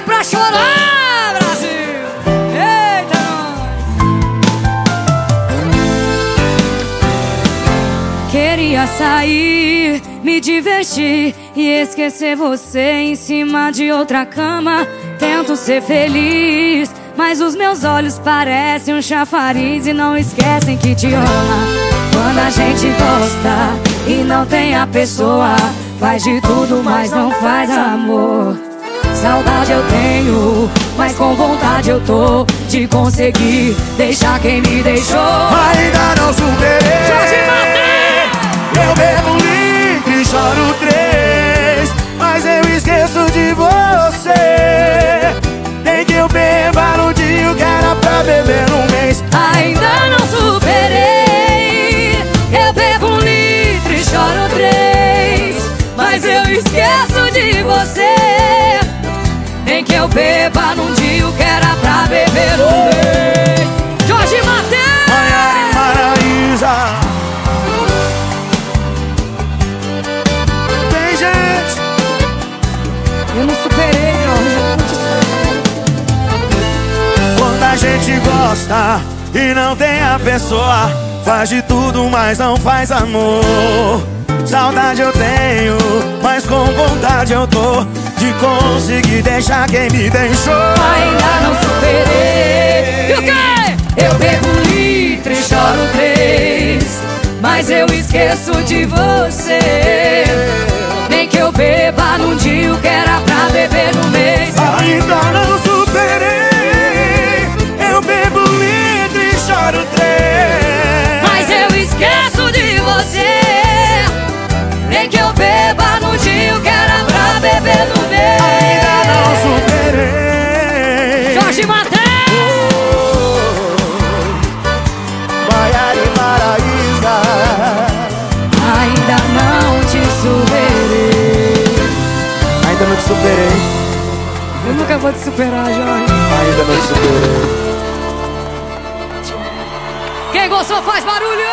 é pra chorar, Brasil! Eita, nós! Queria sair, me divertir e esquecer você em cima de outra cama. Tento ser feliz, mas os meus olhos parecem um chafariz e não esquecem que te ama. Quando a gente gosta e não tem a pessoa, faz de tudo, mas não faz amor. Saudade eu tenho, mas com vontade eu tô de conseguir deixar quem me deixou. Ainda não superei. Jorge Mateus! Eu bebo um litro e choro três, mas eu esqueço de você. Nem que eu beba no dia o que era pra beber no mês. Ainda não superei. Eu bebo um litro e choro três, mas eu esqueço de você. Nem que eu beba num dia o que era pra beber um mês. Jorge Maiara e! Maraísa. Tem gente. Eu não superei, Jorge. Quando a gente gosta e não tem a pessoa, faz de tudo, mas não faz amor. Saudade eu tenho, mas com vontade eu tô de conseguir deixar quem me deixou. Ainda não superei. E o quê? Eu bebo um litro e choro três, mas eu esqueço de você. Jorge Mateus! Maiara e Maraísa. Ainda não te superei. Ainda não te superei. Eu nunca vou te superar, Jorge. Ainda não te superei. Quem gostou faz barulho!